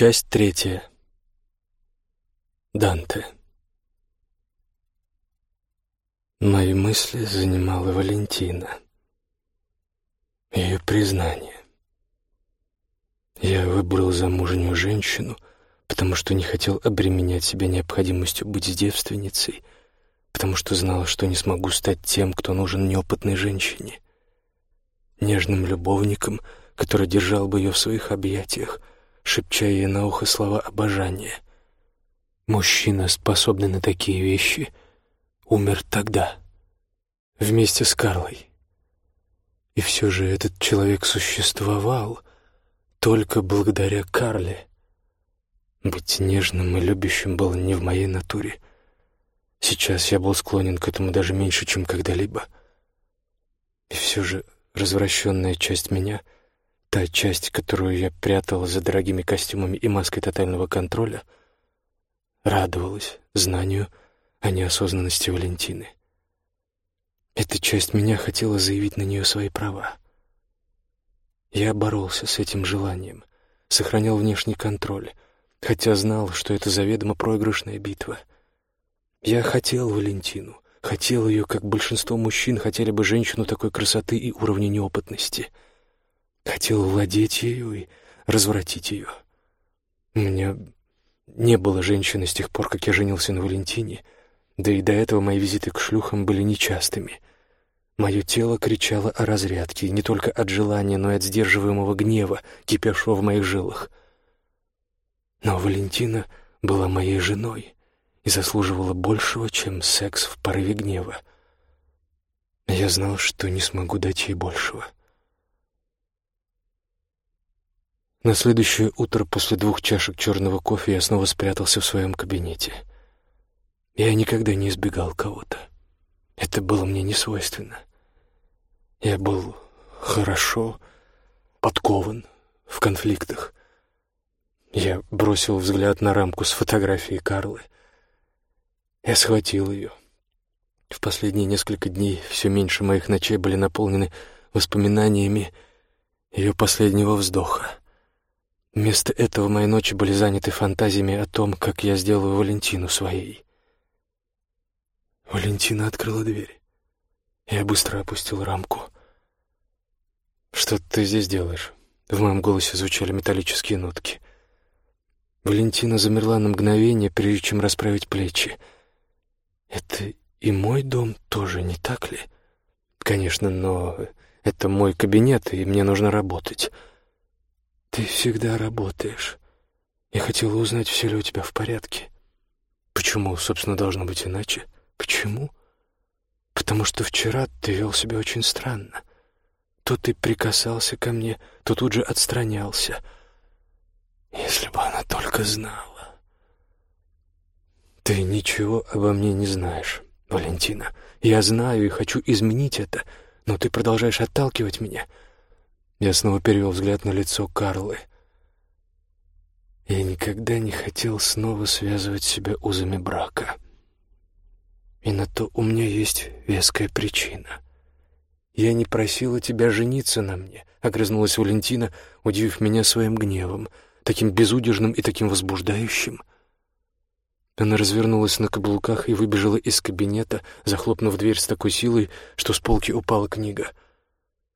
Часть третья. Данте. Мои мысли занимала Валентина. Ее признание. Я выбрал замужнюю женщину, потому что не хотел обременять себя необходимостью быть девственницей, потому что знал, что не смогу стать тем, кто нужен неопытной женщине, нежным любовником, который держал бы ее в своих объятиях, шепча ей на ухо слова обожания. Мужчина, способный на такие вещи, умер тогда, вместе с Карлой. И все же этот человек существовал только благодаря Карле. Быть нежным и любящим было не в моей натуре. Сейчас я был склонен к этому даже меньше, чем когда-либо. И все же развращенная часть меня — Та часть, которую я прятал за дорогими костюмами и маской тотального контроля, радовалась знанию о неосознанности Валентины. Эта часть меня хотела заявить на нее свои права. Я боролся с этим желанием, сохранял внешний контроль, хотя знал, что это заведомо проигрышная битва. Я хотел Валентину, хотел ее, как большинство мужчин хотели бы женщину такой красоты и уровня неопытности — Хотел владеть ею и развратить ее. У меня не было женщины с тех пор, как я женился на Валентине, да и до этого мои визиты к шлюхам были нечастыми. Мое тело кричало о разрядке, не только от желания, но и от сдерживаемого гнева, кипевшего в моих жилах. Но Валентина была моей женой и заслуживала большего, чем секс в порыве гнева. Я знал, что не смогу дать ей большего. — На следующее утро после двух чашек черного кофе я снова спрятался в своем кабинете. Я никогда не избегал кого-то. Это было мне не свойственно. Я был хорошо подкован в конфликтах. Я бросил взгляд на рамку с фотографией Карлы. Я схватил ее. В последние несколько дней все меньше моих ночей были наполнены воспоминаниями ее последнего вздоха. Вместо этого мои ночи были заняты фантазиями о том, как я сделаю Валентину своей. Валентина открыла дверь. Я быстро опустил рамку. «Что ты здесь делаешь?» В моем голосе звучали металлические нотки. Валентина замерла на мгновение, прежде чем расправить плечи. «Это и мой дом тоже, не так ли?» «Конечно, но это мой кабинет, и мне нужно работать». «Ты всегда работаешь. Я хотела узнать, все ли у тебя в порядке». «Почему, собственно, должно быть иначе?» «Почему?» «Потому что вчера ты вел себя очень странно. То ты прикасался ко мне, то тут же отстранялся. Если бы она только знала...» «Ты ничего обо мне не знаешь, Валентина. Я знаю и хочу изменить это, но ты продолжаешь отталкивать меня». Я снова перевел взгляд на лицо Карлы. Я никогда не хотел снова связывать себя узами брака. И на то у меня есть веская причина. Я не просила тебя жениться на мне, — огрызнулась Валентина, удивив меня своим гневом, таким безудержным и таким возбуждающим. Она развернулась на каблуках и выбежала из кабинета, захлопнув дверь с такой силой, что с полки упала книга —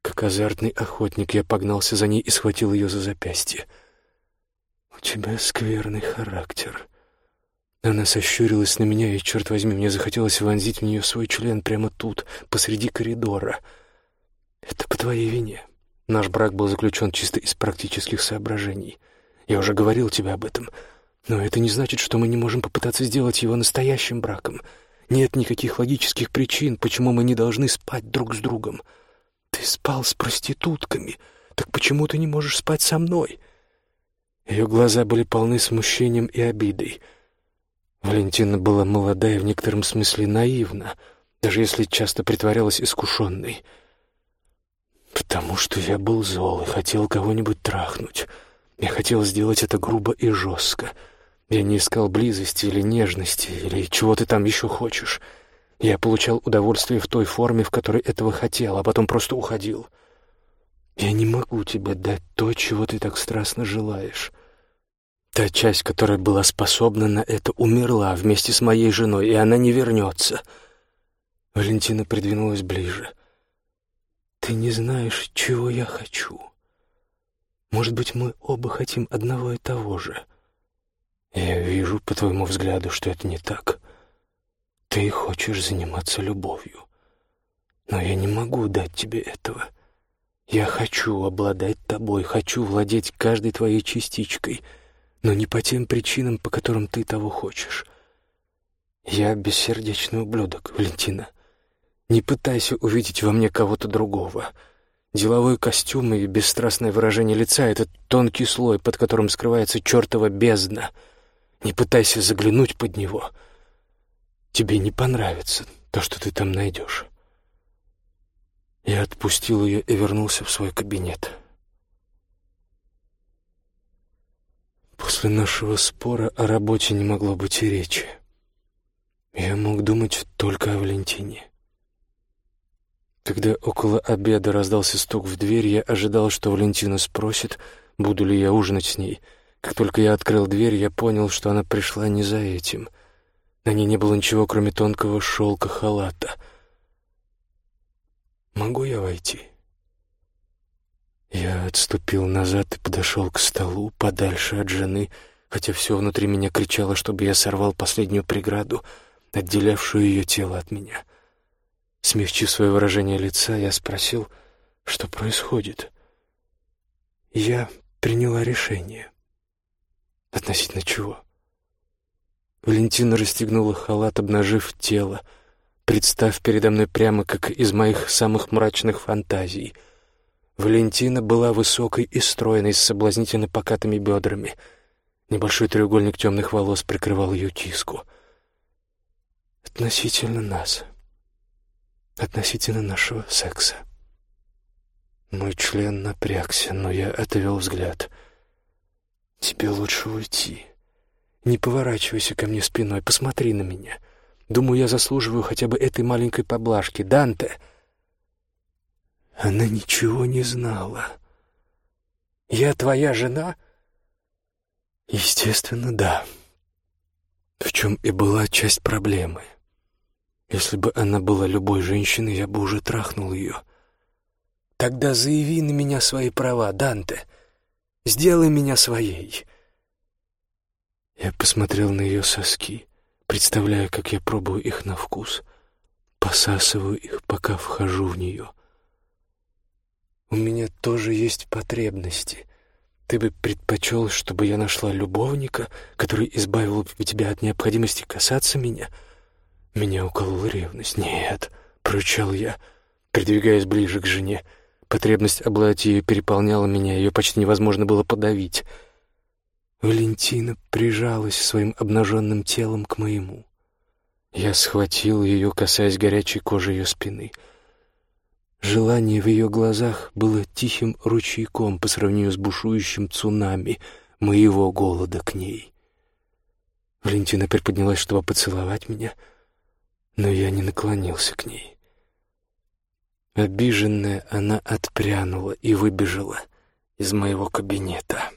как азартный охотник я погнался за ней и схватил ее за запястье. «У тебя скверный характер». Она сощурилась на меня, и, черт возьми, мне захотелось вонзить в нее свой член прямо тут, посреди коридора. «Это по твоей вине. Наш брак был заключен чисто из практических соображений. Я уже говорил тебе об этом. Но это не значит, что мы не можем попытаться сделать его настоящим браком. Нет никаких логических причин, почему мы не должны спать друг с другом». «Ты спал с проститутками, так почему ты не можешь спать со мной?» Ее глаза были полны смущением и обидой. Валентина была молода и в некотором смысле наивна, даже если часто притворялась искушенной. «Потому что я был зол и хотел кого-нибудь трахнуть. Я хотел сделать это грубо и жестко. Я не искал близости или нежности, или чего ты там еще хочешь». Я получал удовольствие в той форме, в которой этого хотел, а потом просто уходил. Я не могу тебе дать то, чего ты так страстно желаешь. Та часть, которая была способна на это, умерла вместе с моей женой, и она не вернется. Валентина придвинулась ближе. Ты не знаешь, чего я хочу. Может быть, мы оба хотим одного и того же. Я вижу по твоему взгляду, что это не так. Ты хочешь заниматься любовью. Но я не могу дать тебе этого. Я хочу обладать тобой, хочу владеть каждой твоей частичкой, но не по тем причинам, по которым ты того хочешь. Я бессердечный ублюдок, Валентина. Не пытайся увидеть во мне кого-то другого. Деловой костюм и бесстрастное выражение лица — это тонкий слой, под которым скрывается чертова бездна. Не пытайся заглянуть под него. Тебе не понравится то, что ты там найдешь. Я отпустил ее и вернулся в свой кабинет. После нашего спора о работе не могло быть и речи. Я мог думать только о Валентине. Когда около обеда раздался стук в дверь, я ожидал, что Валентина спросит, буду ли я ужинать с ней. Как только я открыл дверь, я понял, что она пришла не за этим. На ней не было ничего, кроме тонкого шелка халата. «Могу я войти?» Я отступил назад и подошел к столу, подальше от жены, хотя все внутри меня кричало, чтобы я сорвал последнюю преграду, отделявшую ее тело от меня — Смягчив свое выражение лица, я спросил, что происходит. Я приняла решение. Относительно чего? Валентина расстегнула халат, обнажив тело, представ передо мной прямо как из моих самых мрачных фантазий. Валентина была высокой и стройной, с соблазнительно покатыми бедрами. Небольшой треугольник темных волос прикрывал ее киску. Относительно нас относительно нашего секса. Мой член напрягся, но я отвел взгляд. «Тебе лучше уйти. Не поворачивайся ко мне спиной, посмотри на меня. Думаю, я заслуживаю хотя бы этой маленькой поблажки. Данте!» Она ничего не знала. «Я твоя жена?» «Естественно, да. В чем и была часть проблемы». Если бы она была любой женщиной, я бы уже трахнул ее. Тогда заяви на меня свои права, Данте. Сделай меня своей. Я посмотрел на ее соски, представляя, как я пробую их на вкус, посасываю их, пока вхожу в нее. У меня тоже есть потребности. Ты бы предпочел, чтобы я нашла любовника, который избавил бы тебя от необходимости касаться меня — меня уколола ревность. «Нет», — прорычал я, придвигаясь ближе к жене. Потребность обладать ее переполняла меня, ее почти невозможно было подавить. Валентина прижалась своим обнаженным телом к моему. Я схватил ее, касаясь горячей кожи ее спины. Желание в ее глазах было тихим ручейком по сравнению с бушующим цунами моего голода к ней. Валентина приподнялась, чтобы поцеловать меня — но я не наклонился к ней. Обиженная, она отпрянула и выбежала из моего кабинета.